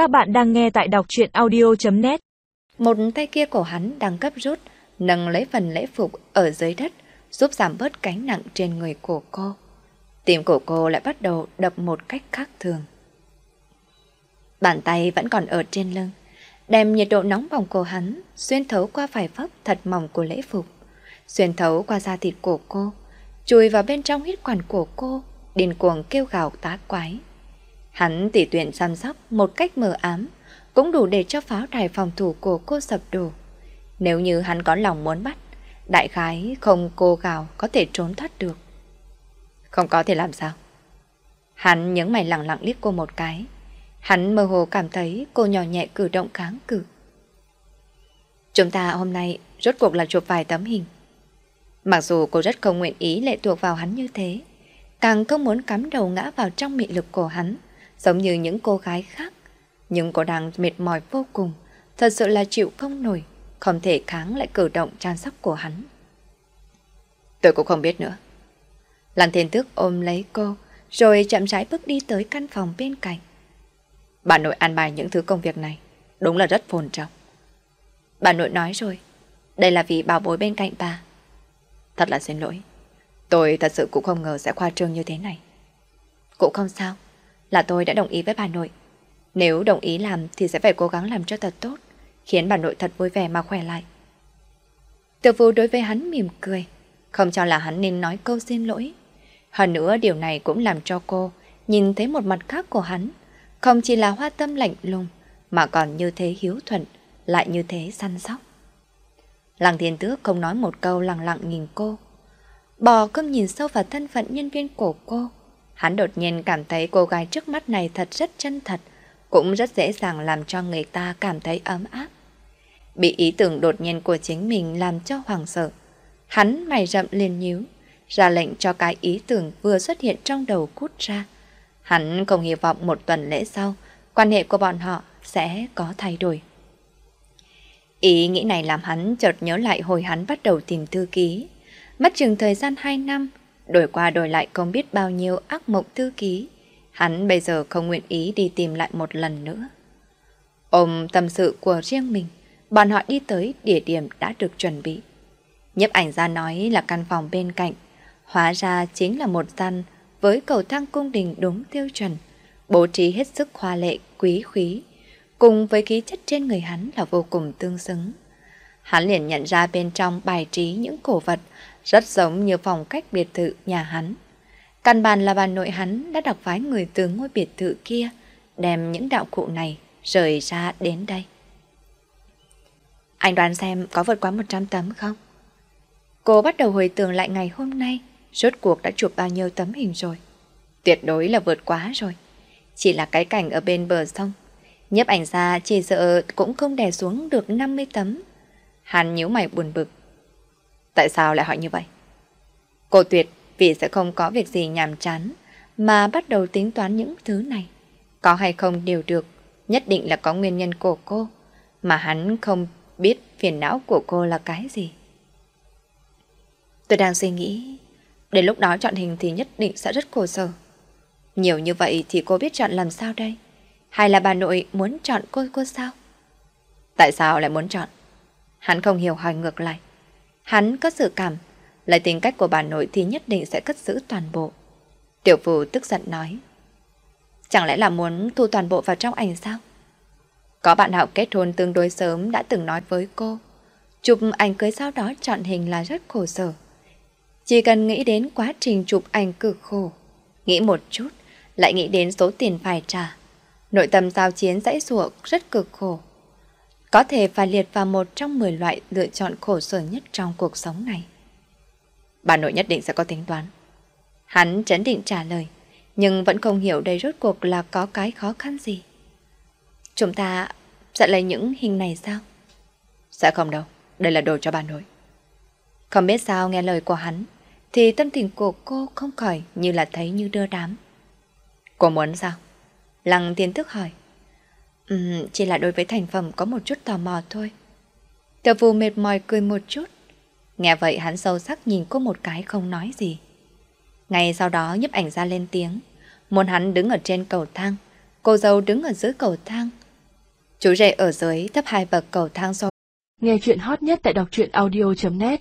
Các bạn đang nghe tại đọc truyện audio.net Một tay kia của hắn đang cấp rút, nâng lấy phần lễ phục ở dưới đất, giúp giảm bớt cánh nặng trên người của cô. Tim của cô lại bắt đầu đập một cách khác thường. Bàn tay vẫn còn ở trên lưng, đem nhiệt độ nóng bỏng của hắn xuyên thấu qua vải vóc thật mỏng của lễ phục, xuyên thấu qua da thịt của cô, chui vào bên trong huyết quản của cô, điên cuồng kêu gào tá quái. Hắn tỉ tuyển chăm sóc một cách mờ ám, cũng đủ để cho pháo đài phòng thủ của cô sập đổ. Nếu như hắn có lòng muốn bắt, đại khái không cô gào có thể trốn thoát được. Không có thể làm sao? Hắn nhớ mày lặng lặng liếc cô một cái. Hắn mơ hồ cảm thấy cô nhỏ nhẹ cử động kháng cự. Chúng ta hôm nay rốt cuộc là chụp vài tấm hình. Mặc dù cô rất không nguyện ý lệ thuộc vào hắn như thế, càng không muốn cắm đầu ngã vào trong mị lực của hắn, giống như những cô gái khác. Nhưng cô đang mệt mỏi vô cùng, thật sự là chịu không nổi, không thể kháng lại cử động trang sóc của hắn. Tôi cũng không biết nữa. Lan Thiên Tước ôm lấy cô, rồi chậm rãi bước đi tới căn phòng bên cạnh. Bà nội an bài những thứ công việc này, đúng là rất phồn trọng. Bà nội nói rồi, đây là vì bảo bối bên cạnh bà. Thật là xin lỗi, tôi thật sự cũng không ngờ sẽ khoa trương như thế này. Cũng không sao, là tôi đã đồng ý với bà nội. Nếu đồng ý làm thì sẽ phải cố gắng làm cho thật tốt, khiến bà nội thật vui vẻ mà khỏe lại. Tiểu vũ đối với hắn mỉm cười, không cho là hắn nên nói câu xin lỗi. Hơn nữa điều này cũng làm cho cô nhìn thấy một mặt khác của hắn, không chỉ là hoa tâm lạnh lùng, mà còn như thế hiếu thuận, lại như thế săn sóc. Lăng thiên tước không nói một câu lặng lặng nhìn cô. Bò không nhìn sâu vào thân phận nhân viên của cô. Hắn đột nhiên cảm thấy cô gái trước mắt này thật rất chân thật, cũng rất dễ dàng làm cho người ta cảm thấy ấm áp. Bị ý tưởng đột nhiên của chính mình làm cho hoàng sợ. Hắn mày rậm liền nhíu, ra lệnh cho cái ý tưởng vừa xuất hiện trong đầu cút ra. Hắn không hy vọng một tuần lễ sau, quan hệ của bọn họ sẽ có thay đổi. Ý nghĩ này làm hắn chợt nhớ lại hồi hắn bắt đầu tìm thư ký. Mất chừng thời gian 2 năm, đổi qua đổi lại không biết bao nhiêu ác mộng thư ký. Hắn bây giờ không nguyện ý đi tìm lại một lần nữa. Ôm tâm sự của riêng mình, bọn họ đi tới địa điểm đã được chuẩn bị. Nhấp ảnh ra nói là căn phòng bên cạnh, hóa ra chính là một gian với cầu thang cung đình đúng tiêu chuẩn, bố trí hết sức hoa lệ, quý khí, cùng với khí chất trên người hắn là vô cùng tương xứng. Hắn liền nhận ra bên trong bài trí những cổ vật rất giống như phong cách biệt thự nhà hắn. Căn bản là bà nội hắn đã đặc phái người từ ngôi biệt thự kia, đem những đạo cụ này rời ra đến đây. Anh đoán xem có vượt quá 100 tấm không? Cô bắt đầu hồi tưởng lại ngày hôm nay, rốt cuộc đã chụp bao nhiêu tấm hình rồi. Tuyệt đối là vượt quá rồi. Chỉ là cái cảnh ở bên bờ sông. Nhấp ảnh ra chỉ sợ cũng không đè xuống được 50 tấm. Hắn nhíu mày buồn bực. Tại sao lại hỏi như vậy? Cô Tuyệt vì sẽ không có việc gì nhàm chán mà bắt đầu tính toán những thứ này. Có hay không đều được, nhất định là có nguyên nhân của cô, mà hắn không biết phiền não của cô là cái gì. Tôi đang suy nghĩ, đến lúc đó chọn hình thì nhất định sẽ rất khổ sở. Nhiều như vậy thì cô biết chọn làm sao đây? Hay là bà nội muốn chọn cô cô sao? Tại sao lại muốn chọn? Hắn không hiểu hỏi ngược lại. Hắn có sự cảm, lấy tính cách của bà nội thì nhất định sẽ cất giữ toàn bộ. Tiểu phù tức giận nói. Chẳng lẽ là muốn thu toàn bộ vào trong ảnh sao? Có bạn học kết hôn tương đối sớm đã từng nói với cô. Chụp ảnh cưới sau đó chọn hình là rất khổ sở. Chỉ cần nghĩ đến quá trình chụp ảnh cực khổ, nghĩ một chút, lại nghĩ đến số tiền phải trả. Nội tâm giao chiến dãy ruộng rất cực khổ. Có thể phải liệt vào một trong 10 loại lựa chọn khổ sở nhất trong cuộc sống này. Bà nội nhất định sẽ có tính toán. Hắn chấn định trả lời, nhưng vẫn không hiểu đây rốt cuộc là có cái khó khăn gì. Chúng ta sẽ lấy những hình này sao? Sẽ không đâu, đây là đồ cho bà nội. Không biết sao nghe lời của hắn, thì tâm tình của cô không khỏi như là thấy như đưa đám. Cô muốn sao? Lăng tiến thức hỏi. Um, chỉ là đối với thành phẩm có một chút tò mò thôi. Tiểu phù mệt mỏi cười một chút. Nghe vậy hắn sâu sắc nhìn cô một cái không nói gì. Ngay sau đó nhấp ảnh ra lên tiếng. Muốn hắn đứng ở trên cầu thang. Cô dâu đứng ở dưới cầu thang. Chú rể ở dưới thấp hai bậc cầu thang so. Nghe chuyện hot nhất tại đọc truyện audio.net